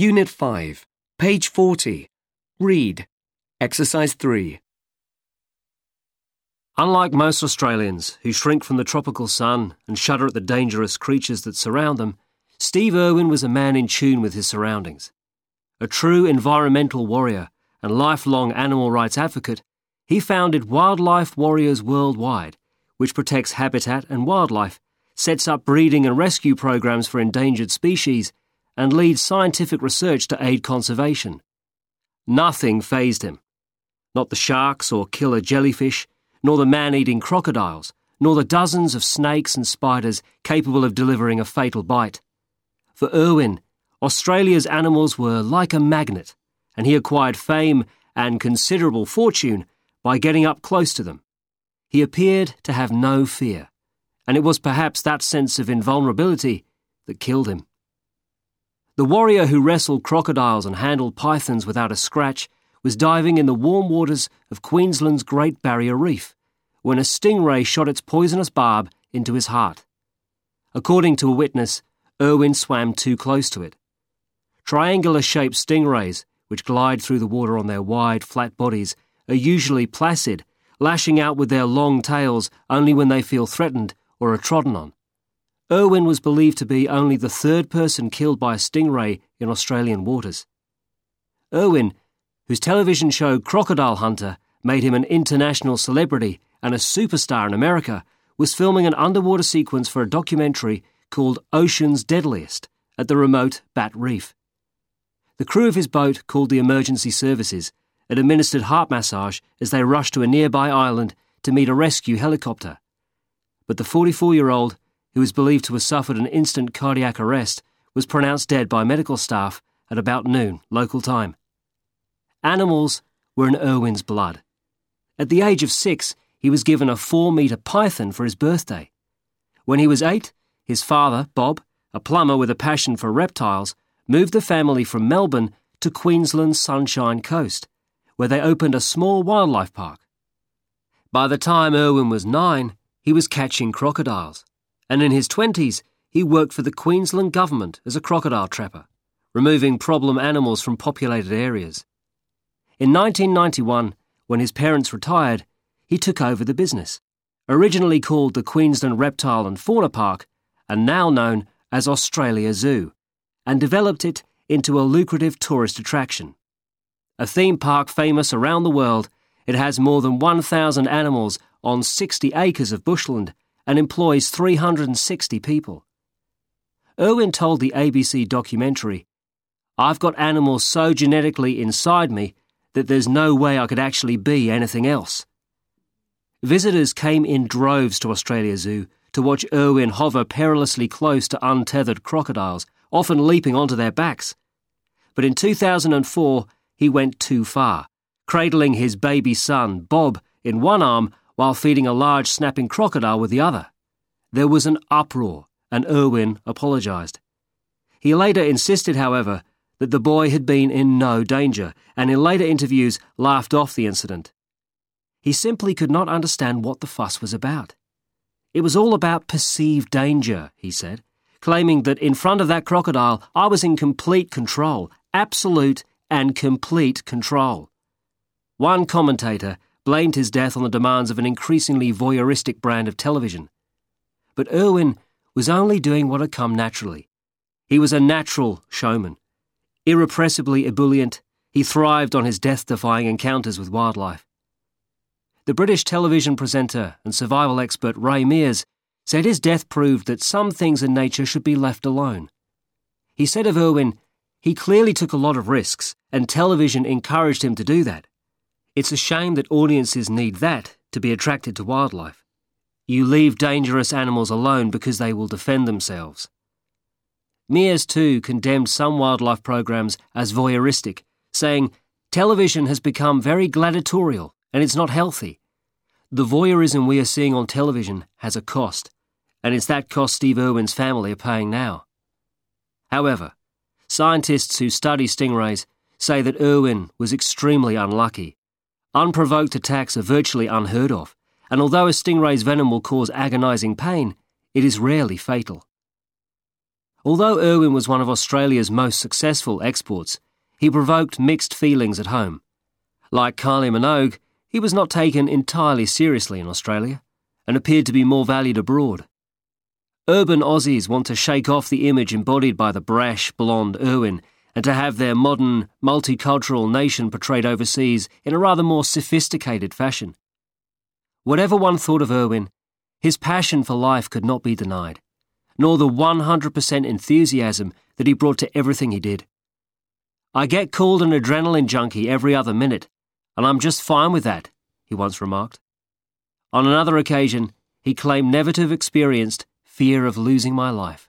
Unit 5, page 40. Read. Exercise 3. Unlike most Australians who shrink from the tropical sun and shudder at the dangerous creatures that surround them, Steve Irwin was a man in tune with his surroundings. A true environmental warrior and lifelong animal rights advocate, he founded Wildlife Warriors Worldwide, which protects habitat and wildlife, sets up breeding and rescue programs for endangered species, and leads scientific research to aid conservation. Nothing fazed him. Not the sharks or killer jellyfish, nor the man eating crocodiles, nor the dozens of snakes and spiders capable of delivering a fatal bite. For Irwin, Australia's animals were like a magnet, and he acquired fame and considerable fortune by getting up close to them. He appeared to have no fear, and it was perhaps that sense of invulnerability that killed him. The warrior who wrestled crocodiles and handled pythons without a scratch was diving in the warm waters of Queensland's Great Barrier Reef when a stingray shot its poisonous barb into his heart. According to a witness, Irwin swam too close to it. Triangular shaped stingrays, which glide through the water on their wide, flat bodies, are usually placid, lashing out with their long tails only when they feel threatened or are trodden on. Irwin was believed to be only the third person killed by a stingray in Australian waters. Irwin, whose television show Crocodile Hunter made him an international celebrity and a superstar in America, was filming an underwater sequence for a documentary called Ocean's Deadliest at the remote Bat Reef. The crew of his boat called the emergency services and administered heart massage as they rushed to a nearby island to meet a rescue helicopter. But the 44 year old, who was believed to have suffered an instant cardiac arrest, was pronounced dead by medical staff at about noon, local time. Animals were in Irwin's blood. At the age of six, he was given a four metre python for his birthday. When he was eight, his father, Bob, a plumber with a passion for reptiles, moved the family from Melbourne to Queensland's Sunshine Coast, where they opened a small wildlife park. By the time Irwin was nine, he was catching crocodiles, and in his twenties, he worked for the Queensland government as a crocodile trapper, removing problem animals from populated areas. In 1991, when his parents retired, he took over the business. Originally called the Queensland Reptile and Fauna Park, and now known as Australia Zoo, and developed it into a lucrative tourist attraction. A theme park famous around the world, it has more than 1,000 animals on 60 acres of bushland and employs 360 people. Irwin told the ABC documentary, I've got animals so genetically inside me that there's no way I could actually be anything else. Visitors came in droves to Australia Zoo to watch Irwin hover perilously close to untethered crocodiles, often leaping onto their backs. But in 2004, he went too far, cradling his baby son, Bob, in one arm while feeding a large snapping crocodile with the other. There was an uproar, and Irwin apologised. He later insisted, however, that the boy had been in no danger, and in later interviews laughed off the incident. He simply could not understand what the fuss was about. It was all about perceived danger, he said, claiming that in front of that crocodile I was in complete control, absolute and complete control. One commentator blamed his death on the demands of an increasingly voyeuristic brand of television. But Irwin was only doing what had come naturally. He was a natural showman. Irrepressibly ebullient, he thrived on his death defying encounters with wildlife. The British television presenter and survival expert Ray Mears said his death proved that some things in nature should be left alone. He said of Irwin, he clearly took a lot of risks, and television encouraged him to do that. It's a shame that audiences need that to be attracted to wildlife. You leave dangerous animals alone because they will defend themselves. Mears, too, condemned some wildlife programs as voyeuristic, saying, Television has become very gladiatorial and it's not healthy. The voyeurism we are seeing on television has a cost, and it's that cost Steve Irwin's family are paying now. However, scientists who study stingrays say that Irwin was extremely unlucky. Unprovoked attacks are virtually unheard of, and although a stingray's venom will cause agonizing pain, it is rarely fatal. Although Irwin was one of Australia's most successful exports, he provoked mixed feelings at home. Like Kylie Minogue, he was not taken entirely seriously in Australia and appeared to be more valued abroad. Urban Aussies want to shake off the image embodied by the brash, blonde Irwin and to have their modern, multicultural nation portrayed overseas in a rather more sophisticated fashion. Whatever one thought of Irwin, his passion for life could not be denied, nor the 100% enthusiasm that he brought to everything he did. I get called an adrenaline junkie every other minute, and I'm just fine with that, he once remarked. On another occasion, he claimed never to have experienced fear of losing my life.